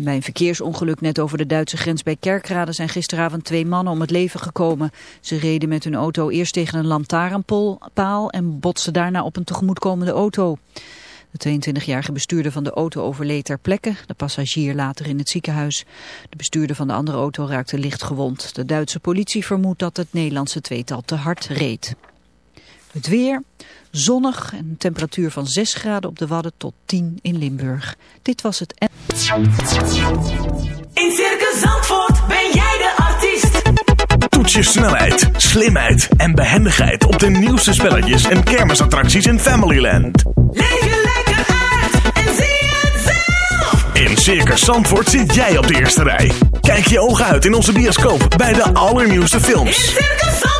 En bij een verkeersongeluk net over de Duitse grens bij Kerkrade zijn gisteravond twee mannen om het leven gekomen. Ze reden met hun auto eerst tegen een lantaarnpaal en botsten daarna op een tegemoetkomende auto. De 22-jarige bestuurder van de auto overleed ter plekke, de passagier later in het ziekenhuis. De bestuurder van de andere auto raakte licht gewond. De Duitse politie vermoedt dat het Nederlandse tweetal te hard reed. Het weer, zonnig en een temperatuur van 6 graden op de Wadden tot 10 in Limburg. Dit was het... In Circus Zandvoort ben jij de artiest. Toets je snelheid, slimheid en behendigheid op de nieuwste spelletjes en kermisattracties in Familyland. Leef je lekker uit en zie het zelf. In Circus Zandvoort zit jij op de eerste rij. Kijk je ogen uit in onze bioscoop bij de allernieuwste In films. Circus Zandvoort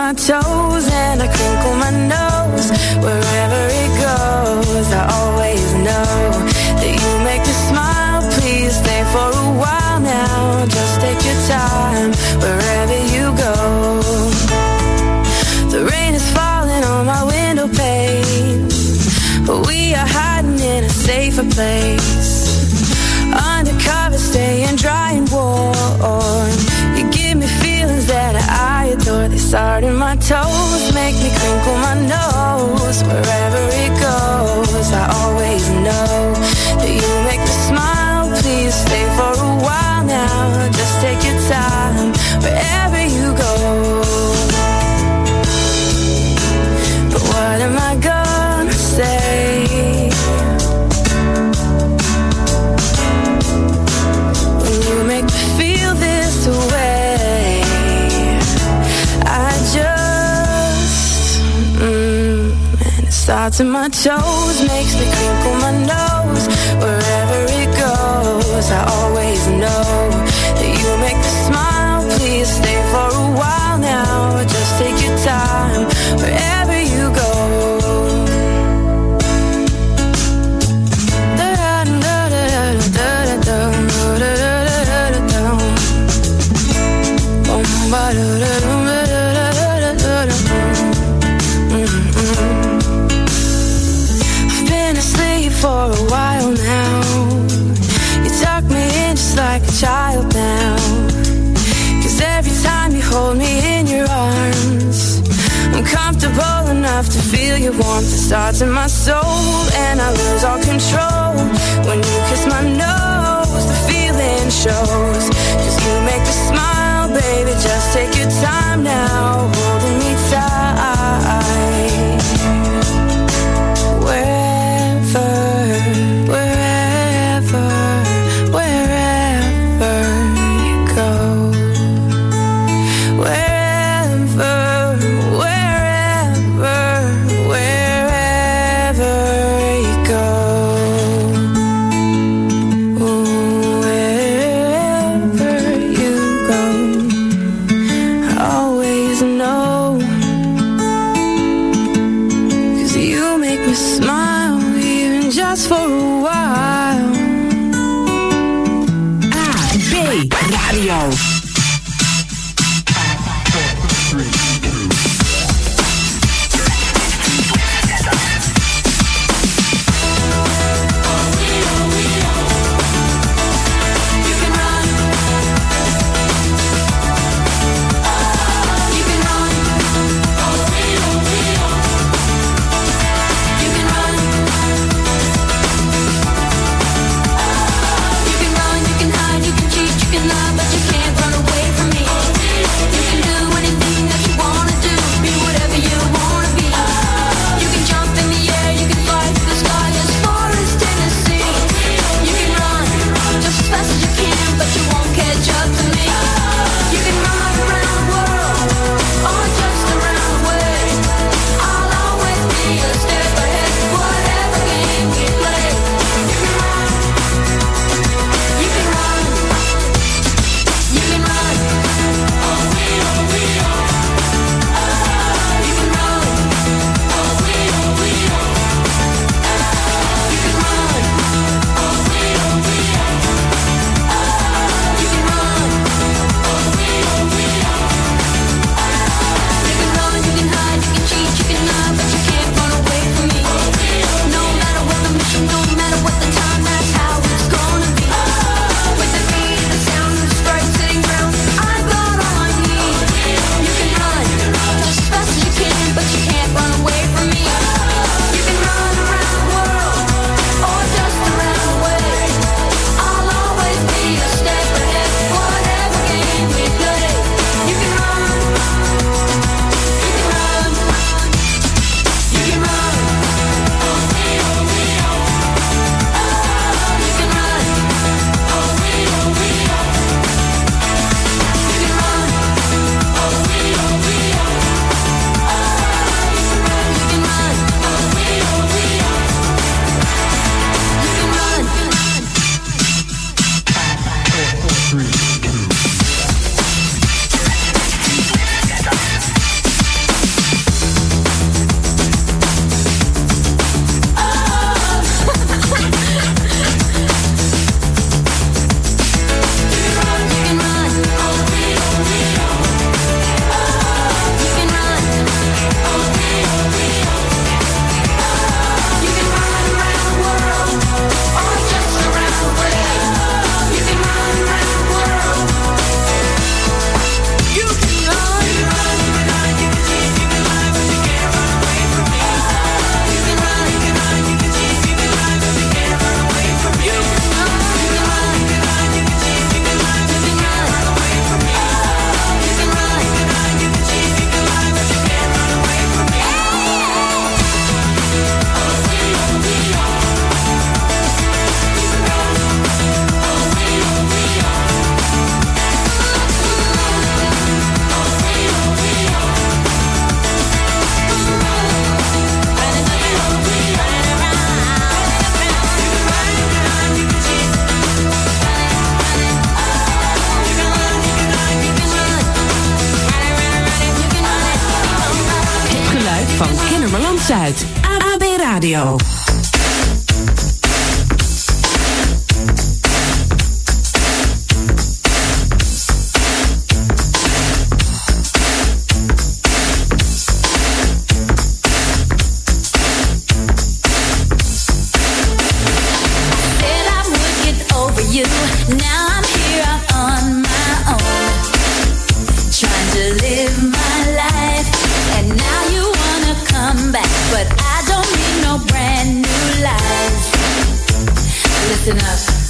my toes to my toes makes me feel starts in my soul. live my life. And now you wanna come back, but I don't need no brand new life. Listen up.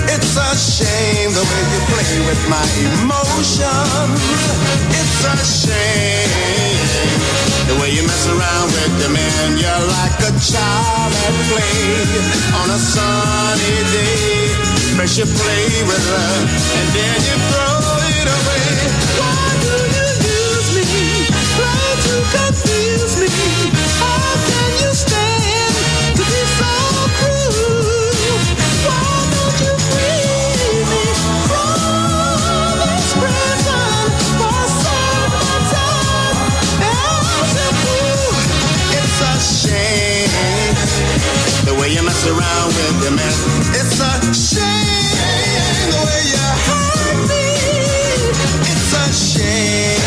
It's a shame the way you play with my emotions. It's a shame the way you mess around with the man. You're like a child at play on a sunny day. First you play with her and then you throw it away. mess around with your mess. It's a shame the way you hurt me. It's a shame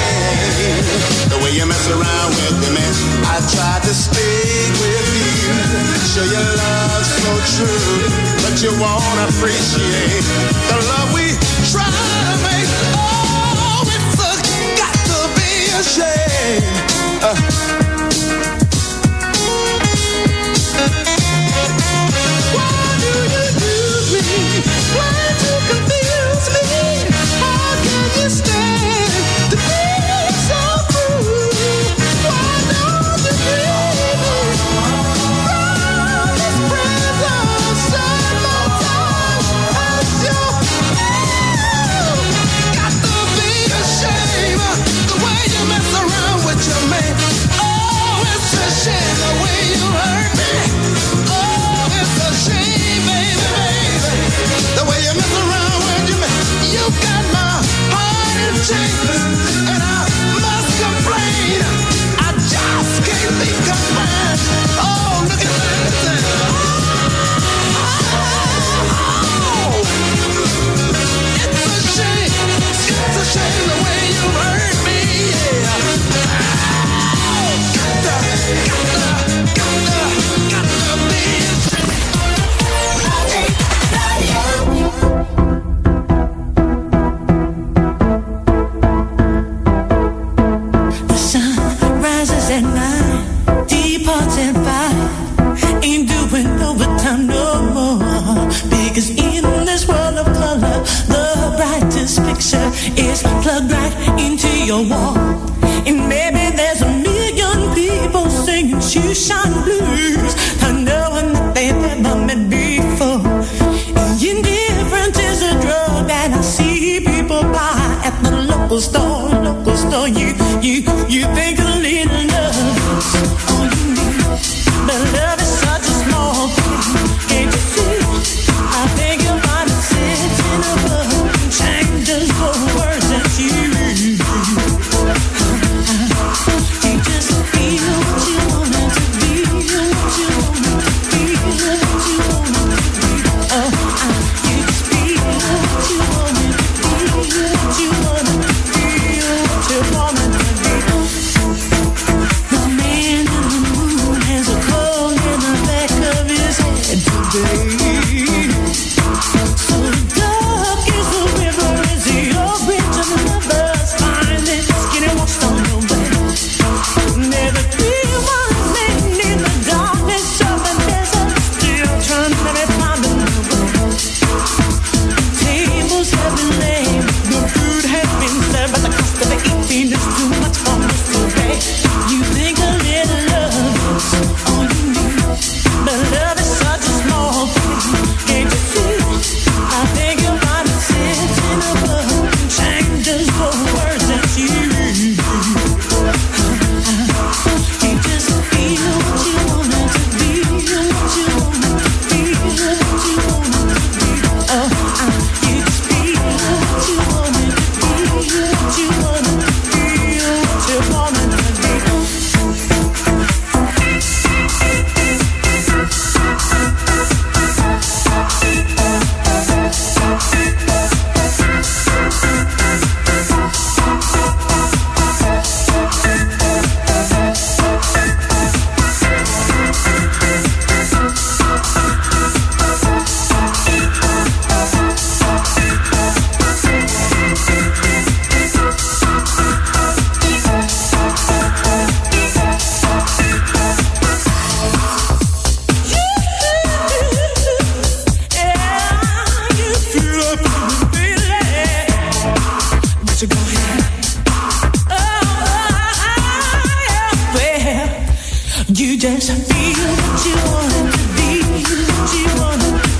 the way you mess around with your man. I tried to speak with you, show your love so true, but you won't appreciate the love we try to make. Oh, it's a, got to be a shame. You just feel what you wanna, feel what you wanna.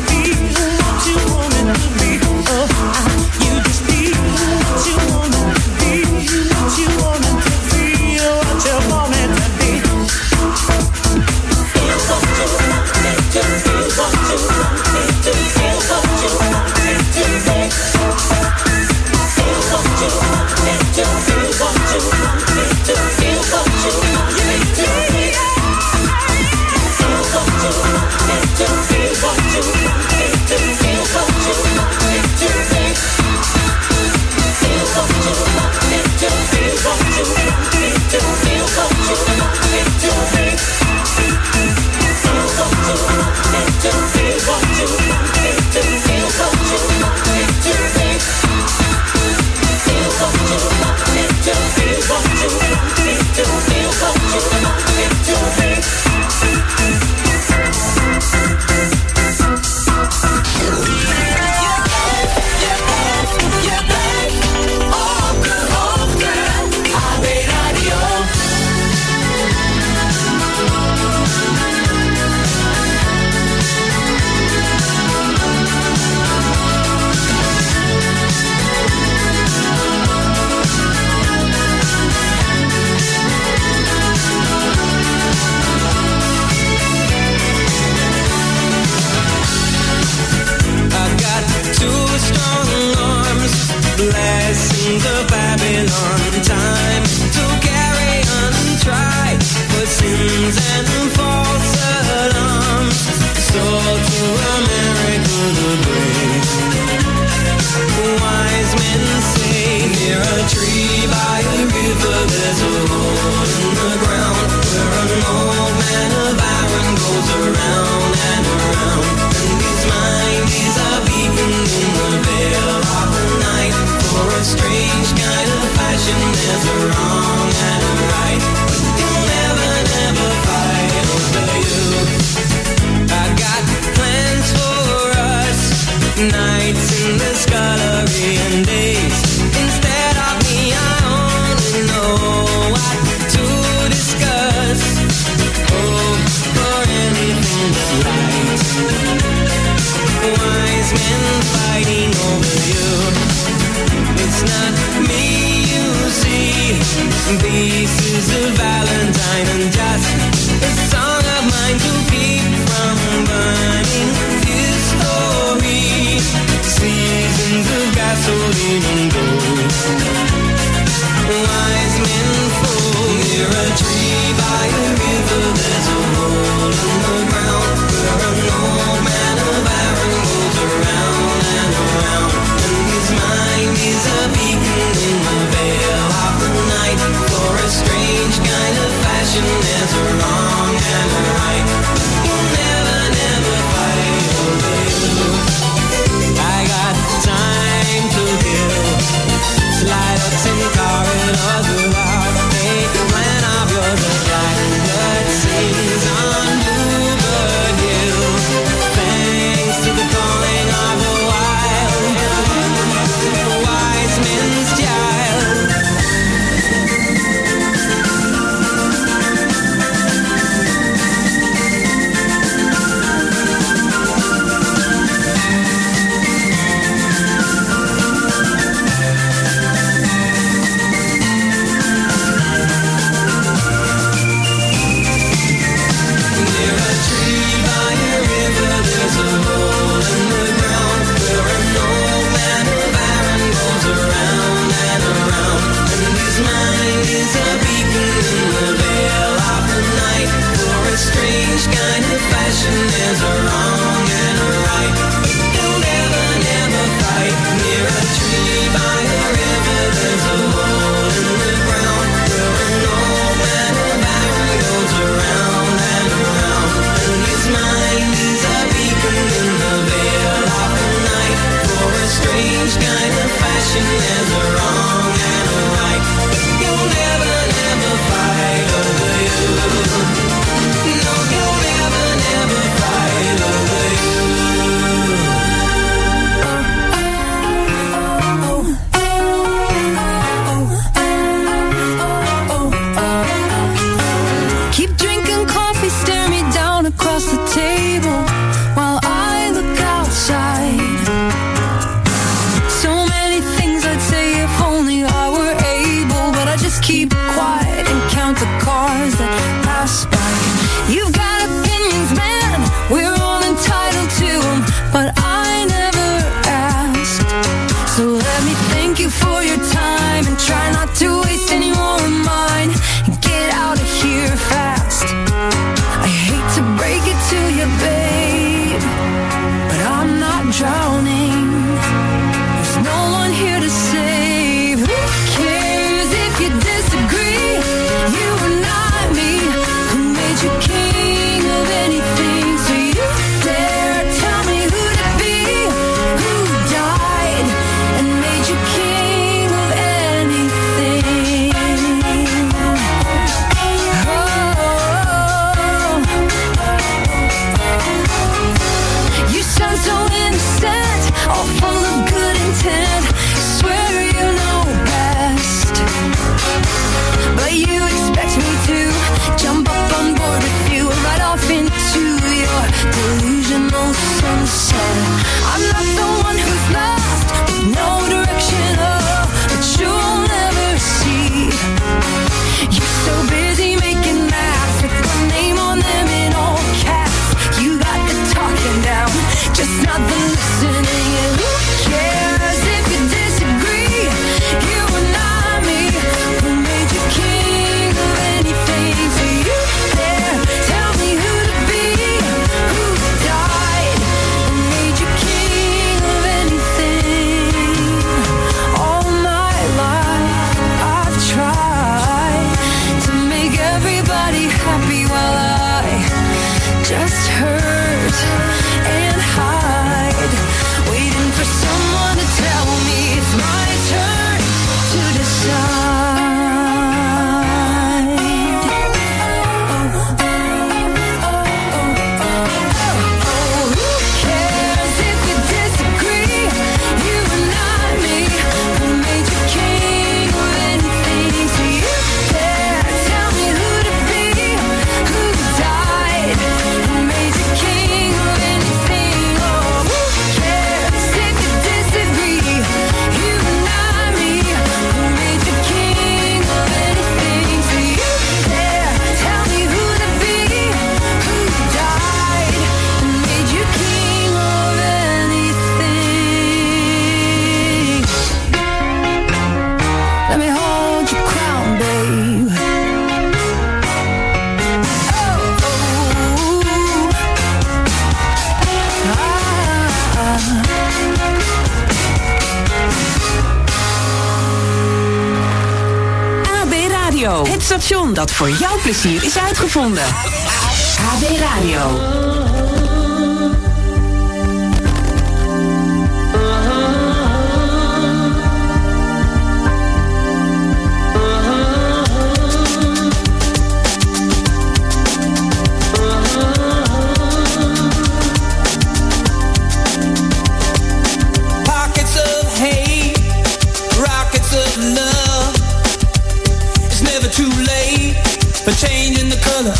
dat voor jouw plezier is uitgevonden. AB Radio.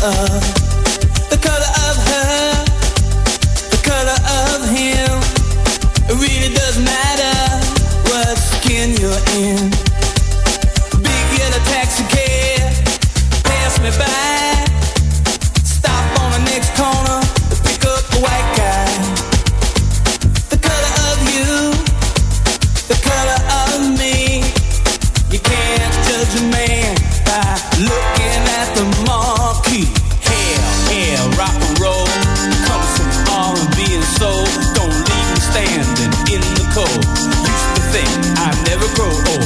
of never grow old.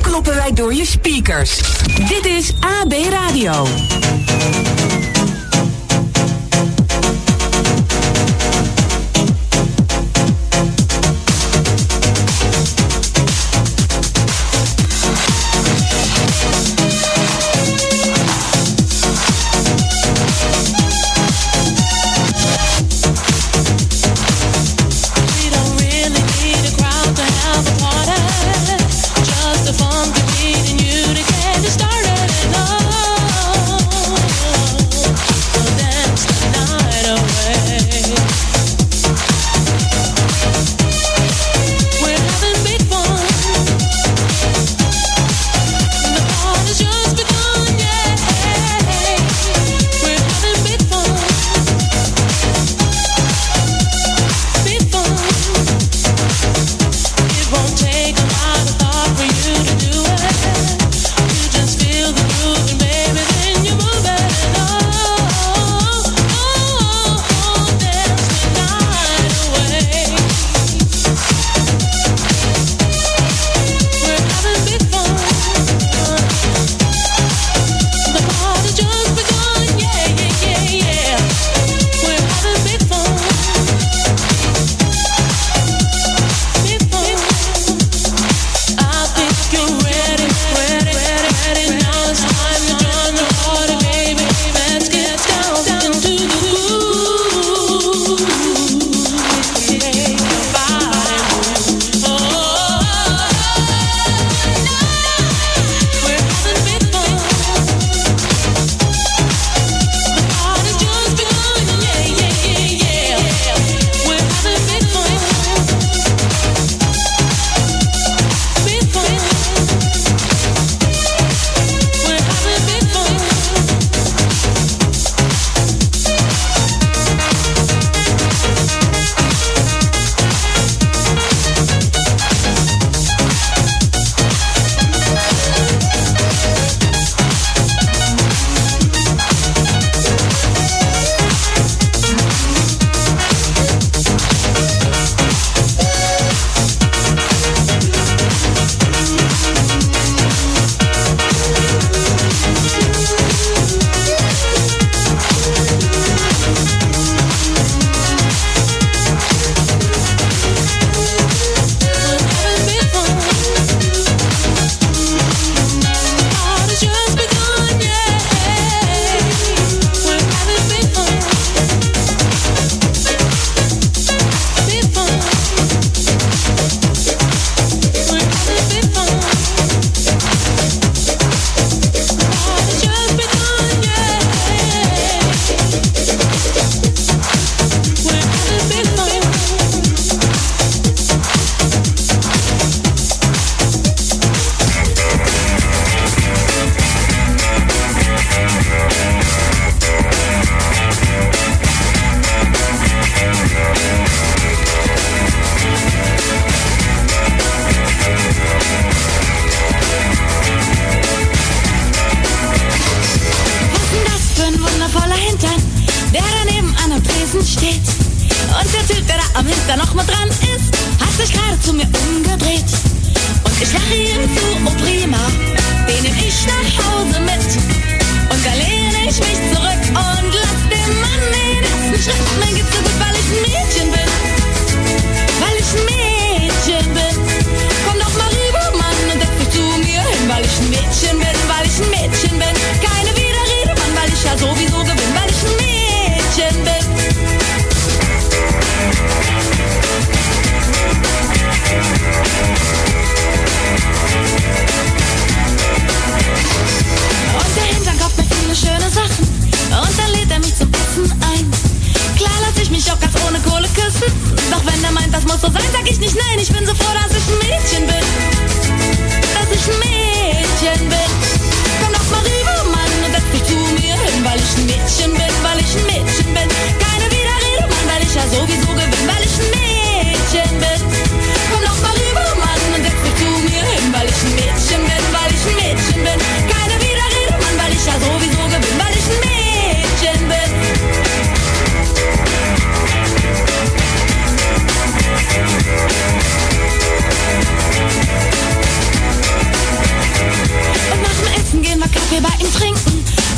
kloppen wij door je speakers. Dit is AB Radio.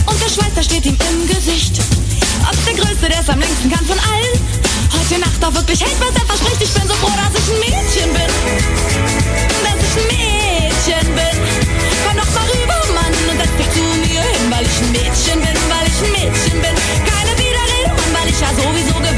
Und der Schweißer steht ihm im Gesicht. Ob der Größte, der es am längsten kann von allen. Heute Nacht auch wirklich hält, was er verspricht. Ich bin so froh, dass ich ein Mädchen bin. Dass ich ein Mädchen bin. Komm doch mal rüber, Mann, und setz dich zu mir hin, weil ich ein Mädchen bin, weil ich ein Mädchen bin. Keine Widerrede, Mann, weil ich ja sowieso gewinn,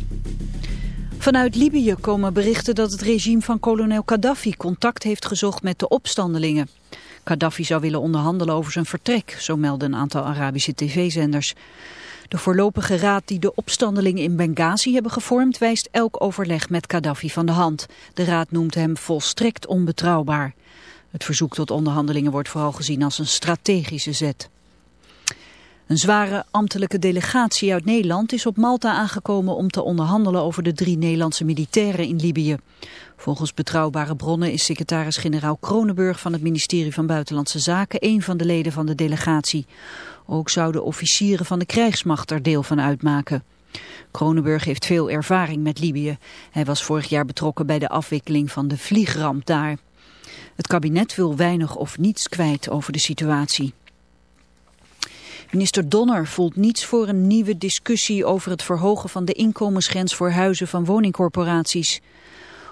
Vanuit Libië komen berichten dat het regime van kolonel Gaddafi contact heeft gezocht met de opstandelingen. Gaddafi zou willen onderhandelen over zijn vertrek, zo melden een aantal Arabische tv-zenders. De voorlopige raad die de opstandelingen in Benghazi hebben gevormd wijst elk overleg met Gaddafi van de hand. De raad noemt hem volstrekt onbetrouwbaar. Het verzoek tot onderhandelingen wordt vooral gezien als een strategische zet. Een zware ambtelijke delegatie uit Nederland is op Malta aangekomen om te onderhandelen over de drie Nederlandse militairen in Libië. Volgens betrouwbare bronnen is secretaris-generaal Kronenburg van het ministerie van Buitenlandse Zaken een van de leden van de delegatie. Ook zouden officieren van de krijgsmacht er deel van uitmaken. Kronenburg heeft veel ervaring met Libië. Hij was vorig jaar betrokken bij de afwikkeling van de vliegramp daar. Het kabinet wil weinig of niets kwijt over de situatie. Minister Donner voelt niets voor een nieuwe discussie over het verhogen van de inkomensgrens voor huizen van woningcorporaties.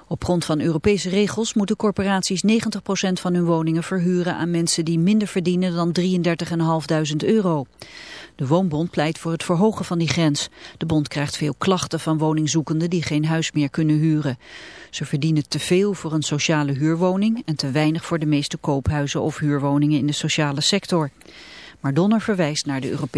Op grond van Europese regels moeten corporaties 90% van hun woningen verhuren aan mensen die minder verdienen dan 33.500 euro. De Woonbond pleit voor het verhogen van die grens. De bond krijgt veel klachten van woningzoekenden die geen huis meer kunnen huren. Ze verdienen te veel voor een sociale huurwoning en te weinig voor de meeste koophuizen of huurwoningen in de sociale sector. Maar Donner verwijst naar de Europese